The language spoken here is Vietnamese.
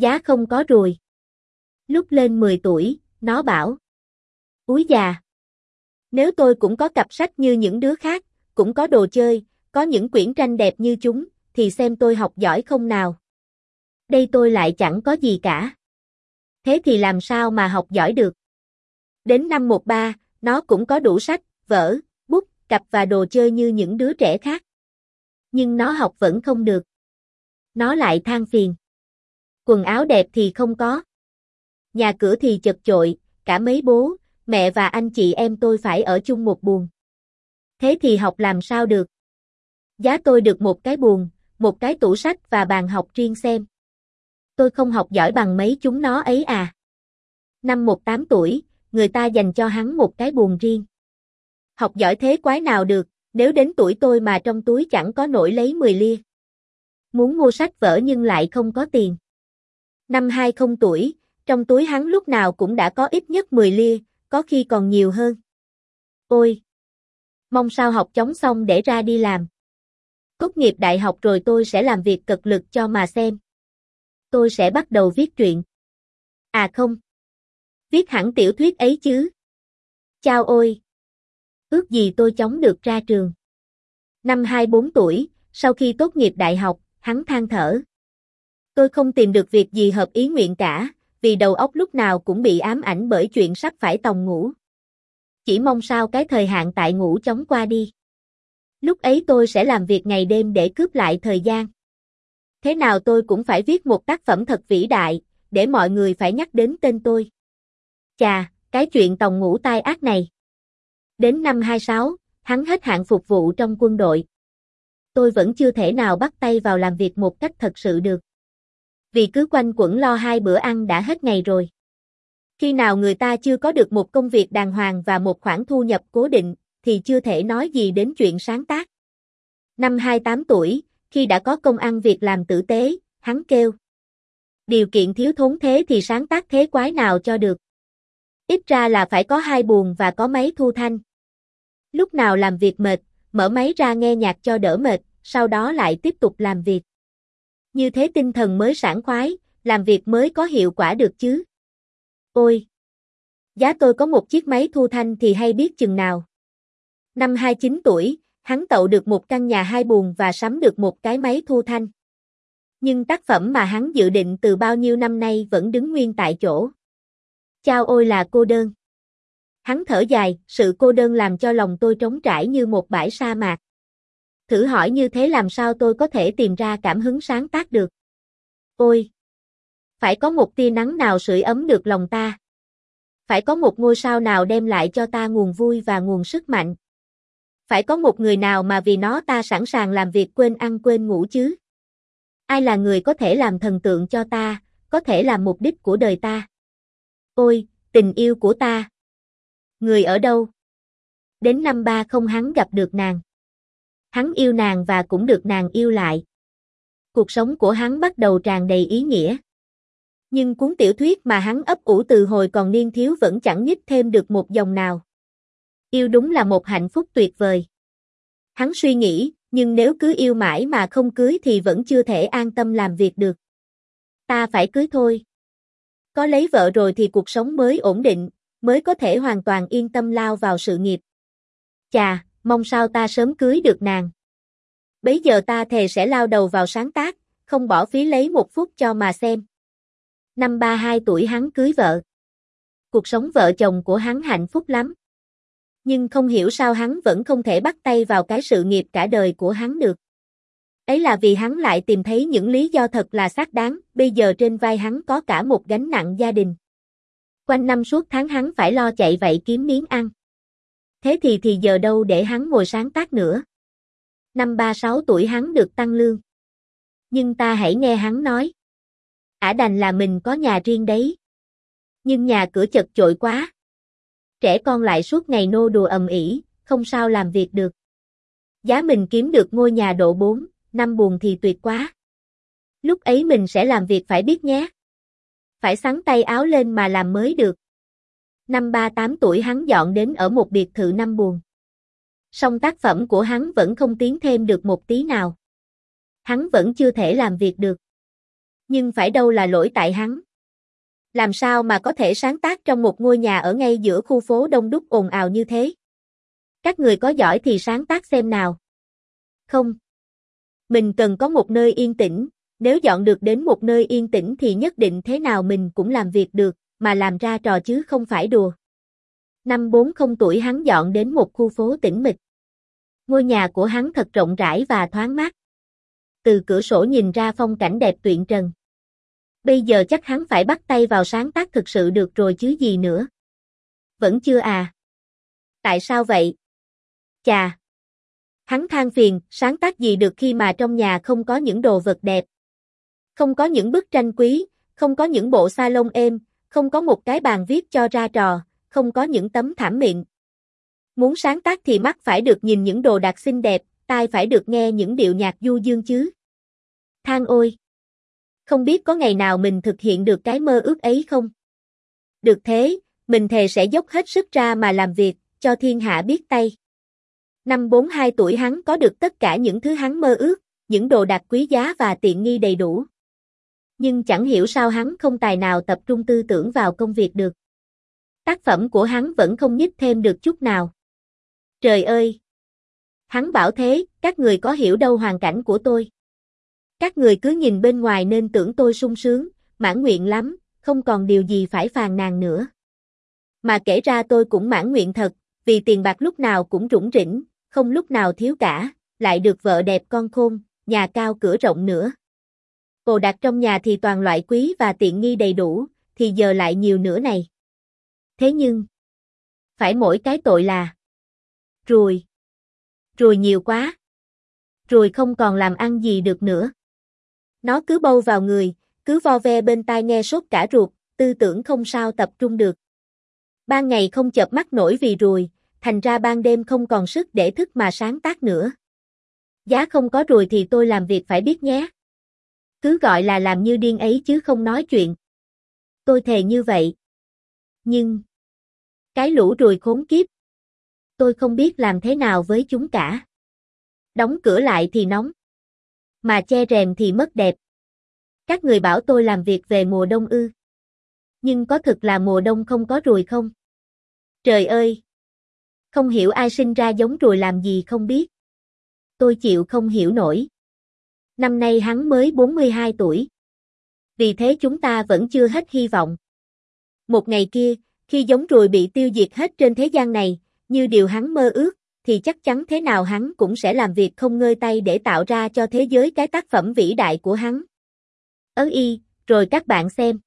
Giá không có ruồi. Lúc lên 10 tuổi, nó bảo. Úi già. Nếu tôi cũng có cặp sách như những đứa khác, cũng có đồ chơi, có những quyển tranh đẹp như chúng, thì xem tôi học giỏi không nào. Đây tôi lại chẳng có gì cả. Thế thì làm sao mà học giỏi được? Đến năm 13, nó cũng có đủ sách, vở, bút, cặp và đồ chơi như những đứa trẻ khác. Nhưng nó học vẫn không được. Nó lại than phiền. Quần áo đẹp thì không có. Nhà cửa thì chật chội, cả mấy bố, mẹ và anh chị em tôi phải ở chung một buồng. Thế thì học làm sao được? Giá tôi được một cái buồng, một cái tủ sách và bàn học riêng xem. Tôi không học giỏi bằng mấy chúng nó ấy à. Năm một tám tuổi, người ta dành cho hắn một cái buồng riêng. Học giỏi thế quái nào được, nếu đến tuổi tôi mà trong túi chẳng có nổi lấy 10 lia. Muốn mua sách vở nhưng lại không có tiền. Năm 20 tuổi, trong túi hắn lúc nào cũng đã có ít nhất 10 lia, có khi còn nhiều hơn. Ôi! Mong sao học chóng xong để ra đi làm. Tốt nghiệp đại học rồi tôi sẽ làm việc cực lực cho mà xem. Tôi sẽ bắt đầu viết truyện. À không. Viết hẳn tiểu thuyết ấy chứ. Chao ôi! Ước gì tôi chóng được ra trường. Năm 24 tuổi, sau khi tốt nghiệp đại học, hắn than thở. Tôi không tìm được việc gì hợp ý nguyện cả, vì đầu óc lúc nào cũng bị ám ảnh bởi chuyện sắp phải tòng ngủ. Chỉ mong sao cái thời hạn tại ngủ chóng qua đi. Lúc ấy tôi sẽ làm việc ngày đêm để cướp lại thời gian. Thế nào tôi cũng phải viết một tác phẩm thật vĩ đại, để mọi người phải nhắc đến tên tôi. Chà, cái chuyện tòng ngủ tai ác này. Đến năm 26, hắn hết hạn phục vụ trong quân đội. Tôi vẫn chưa thể nào bắt tay vào làm việc một cách thật sự được. Vì cứ quanh quẩn lo hai bữa ăn đã hết ngày rồi. Khi nào người ta chưa có được một công việc đàng hoàng và một khoản thu nhập cố định, thì chưa thể nói gì đến chuyện sáng tác. Năm 28 tuổi, khi đã có công ăn việc làm tử tế, hắn kêu. Điều kiện thiếu thốn thế thì sáng tác thế quái nào cho được. Ít ra là phải có hai buồn và có máy thu thanh. Lúc nào làm việc mệt, mở máy ra nghe nhạc cho đỡ mệt, sau đó lại tiếp tục làm việc. Như thế tinh thần mới sảng khoái, làm việc mới có hiệu quả được chứ. Ôi! Giá tôi có một chiếc máy thu thanh thì hay biết chừng nào. Năm 29 tuổi, hắn tậu được một căn nhà hai buồng và sắm được một cái máy thu thanh. Nhưng tác phẩm mà hắn dự định từ bao nhiêu năm nay vẫn đứng nguyên tại chỗ. Chao ôi là cô đơn. Hắn thở dài, sự cô đơn làm cho lòng tôi trống trải như một bãi sa mạc. Thử hỏi như thế làm sao tôi có thể tìm ra cảm hứng sáng tác được. Ôi! Phải có một tia nắng nào sưởi ấm được lòng ta. Phải có một ngôi sao nào đem lại cho ta nguồn vui và nguồn sức mạnh. Phải có một người nào mà vì nó ta sẵn sàng làm việc quên ăn quên ngủ chứ. Ai là người có thể làm thần tượng cho ta, có thể làm mục đích của đời ta. Ôi, tình yêu của ta. Người ở đâu? Đến năm ba không hắn gặp được nàng. Hắn yêu nàng và cũng được nàng yêu lại. Cuộc sống của hắn bắt đầu tràn đầy ý nghĩa. Nhưng cuốn tiểu thuyết mà hắn ấp ủ từ hồi còn niên thiếu vẫn chẳng nhích thêm được một dòng nào. Yêu đúng là một hạnh phúc tuyệt vời. Hắn suy nghĩ, nhưng nếu cứ yêu mãi mà không cưới thì vẫn chưa thể an tâm làm việc được. Ta phải cưới thôi. Có lấy vợ rồi thì cuộc sống mới ổn định, mới có thể hoàn toàn yên tâm lao vào sự nghiệp. Chà, mong sao ta sớm cưới được nàng. Bấy giờ ta thề sẽ lao đầu vào sáng tác, không bỏ phí lấy một phút cho mà xem. Năm 32 tuổi hắn cưới vợ. Cuộc sống vợ chồng của hắn hạnh phúc lắm. Nhưng không hiểu sao hắn vẫn không thể bắt tay vào cái sự nghiệp cả đời của hắn được. Ấy là vì hắn lại tìm thấy những lý do thật là xác đáng, bây giờ trên vai hắn có cả một gánh nặng gia đình. Quanh năm suốt tháng hắn phải lo chạy vậy kiếm miếng ăn. Thế thì thì giờ đâu để hắn ngồi sáng tác nữa. Năm 36 tuổi hắn được tăng lương. Nhưng ta hãy nghe hắn nói. Ả đành là mình có nhà riêng đấy. Nhưng nhà cửa chật chội quá. Trẻ con lại suốt ngày nô đùa ầm ĩ, không sao làm việc được. Giá mình kiếm được ngôi nhà độ 4, năm buồn thì tuyệt quá. Lúc ấy mình sẽ làm việc phải biết nhé. Phải sắn tay áo lên mà làm mới được. Năm 38 tuổi hắn dọn đến ở một biệt thự năm buồn. Song tác phẩm của hắn vẫn không tiến thêm được một tí nào. Hắn vẫn chưa thể làm việc được. Nhưng phải đâu là lỗi tại hắn. Làm sao mà có thể sáng tác trong một ngôi nhà ở ngay giữa khu phố đông đúc ồn ào như thế? Các người có giỏi thì sáng tác xem nào. Không. Mình cần có một nơi yên tĩnh, nếu dọn được đến một nơi yên tĩnh thì nhất định thế nào mình cũng làm việc được, mà làm ra trò chứ không phải đùa. Năm 40 tuổi hắn dọn đến một khu phố tĩnh mịch. Ngôi nhà của hắn thật rộng rãi và thoáng mát. Từ cửa sổ nhìn ra phong cảnh đẹp tuyệt trần. Bây giờ chắc hắn phải bắt tay vào sáng tác thực sự được rồi chứ gì nữa. Vẫn chưa à? Tại sao vậy? Chà! Hắn than phiền, sáng tác gì được khi mà trong nhà không có những đồ vật đẹp. Không có những bức tranh quý, không có những bộ salon êm, không có một cái bàn viết cho ra trò, không có những tấm thảm miệng. Muốn sáng tác thì mắt phải được nhìn những đồ đạc xinh đẹp, tai phải được nghe những điệu nhạc du dương chứ. Than ôi! Không biết có ngày nào mình thực hiện được cái mơ ước ấy không? Được thế, mình thề sẽ dốc hết sức ra mà làm việc, cho thiên hạ biết tay. Năm 42 tuổi hắn có được tất cả những thứ hắn mơ ước, những đồ đạc quý giá và tiện nghi đầy đủ. Nhưng chẳng hiểu sao hắn không tài nào tập trung tư tưởng vào công việc được. Tác phẩm của hắn vẫn không nhích thêm được chút nào. Trời ơi! Hắn bảo thế, các người có hiểu đâu hoàn cảnh của tôi. Các người cứ nhìn bên ngoài nên tưởng tôi sung sướng, mãn nguyện lắm, không còn điều gì phải phàn nàn nữa. Mà kể ra tôi cũng mãn nguyện thật, vì tiền bạc lúc nào cũng rủng rỉnh, không lúc nào thiếu cả, lại được vợ đẹp con khôn, nhà cao cửa rộng nữa cô đặt trong nhà thì toàn loại quý và tiện nghi đầy đủ, thì giờ lại nhiều nữa này. Thế nhưng, phải mỗi cái tội là Rùi. Rùi nhiều quá. Rùi không còn làm ăn gì được nữa. Nó cứ bâu vào người, cứ vo ve bên tai nghe sốt cả ruột, tư tưởng không sao tập trung được. Ban ngày không chợp mắt nổi vì rùi, thành ra ban đêm không còn sức để thức mà sáng tác nữa. Giá không có rùi thì tôi làm việc phải biết nhé. Cứ gọi là làm như điên ấy chứ không nói chuyện. Tôi thề như vậy. Nhưng, cái lũ rùi khốn kiếp. Tôi không biết làm thế nào với chúng cả. Đóng cửa lại thì nóng. Mà che rèm thì mất đẹp. Các người bảo tôi làm việc về mùa đông ư. Nhưng có thực là mùa đông không có rùi không? Trời ơi! Không hiểu ai sinh ra giống rùi làm gì không biết. Tôi chịu không hiểu nổi. Năm nay hắn mới 42 tuổi. Vì thế chúng ta vẫn chưa hết hy vọng. Một ngày kia, khi giống ruồi bị tiêu diệt hết trên thế gian này, như điều hắn mơ ước, thì chắc chắn thế nào hắn cũng sẽ làm việc không ngơi tay để tạo ra cho thế giới cái tác phẩm vĩ đại của hắn. Ớ y, rồi các bạn xem.